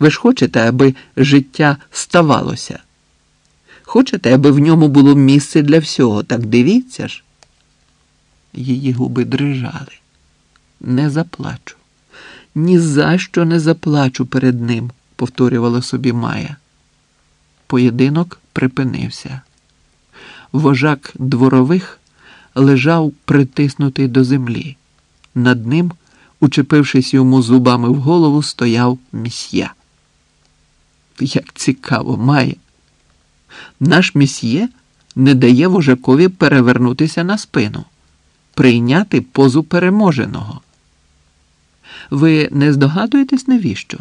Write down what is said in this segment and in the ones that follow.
Ви ж хочете, аби життя ставалося? Хочете, аби в ньому було місце для всього, так дивіться ж. Її губи дрижали. Не заплачу. Ні за що не заплачу перед ним, повторювала собі Майя. Поєдинок припинився. Вожак дворових лежав притиснутий до землі. Над ним, учепившись йому зубами в голову, стояв місьє. Як цікаво, Майя. Наш місьє не дає вожакові перевернутися на спину, прийняти позу переможеного. Ви не здогадуєтесь, навіщо?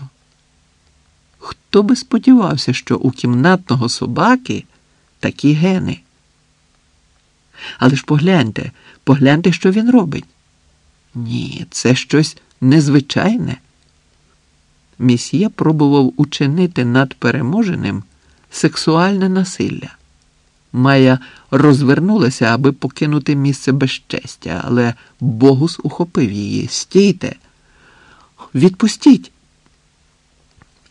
Хто би сподівався, що у кімнатного собаки такі гени? Але ж погляньте, погляньте, що він робить. Ні, це щось незвичайне. Місьє пробував учинити над переможеним сексуальне насилля. Майя розвернулася, аби покинути місце безчестя, але Богус ухопив її. Стійте, відпустіть.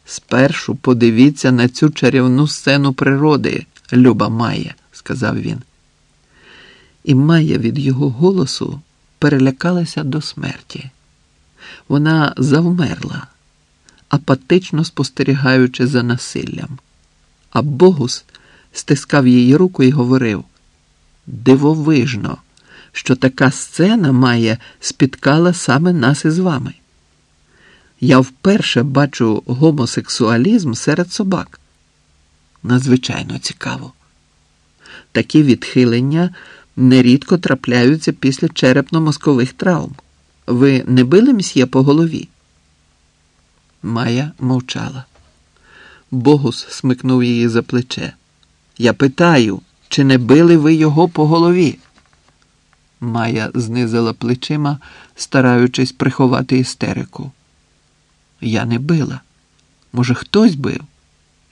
Спершу подивіться на цю чарівну сцену природи, люба Майя, сказав він. І Майя від його голосу перелякалася до смерті. Вона завмерла, апатично спостерігаючи за насиллям. А Богус стискав її руку і говорив: Дивовижно, що така сцена має спіткала саме нас із вами. Я вперше бачу гомосексуалізм серед собак. Надзвичайно цікаво. Такі відхилення нерідко трапляються після черепно-мозкових травм. Ви не били мсьє по голові? Майя мовчала. Богус смикнув її за плече. Я питаю, чи не били ви його по голові? Майя знизила плечима, стараючись приховати істерику. Я не била. Може, хтось бив?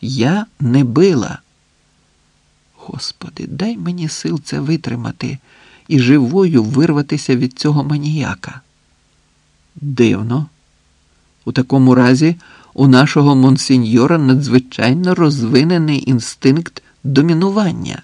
Я не била. Господи, дай мені сил це витримати і живою вирватися від цього маніяка. Дивно. У такому разі у нашого монсеньора надзвичайно розвинений інстинкт домінування.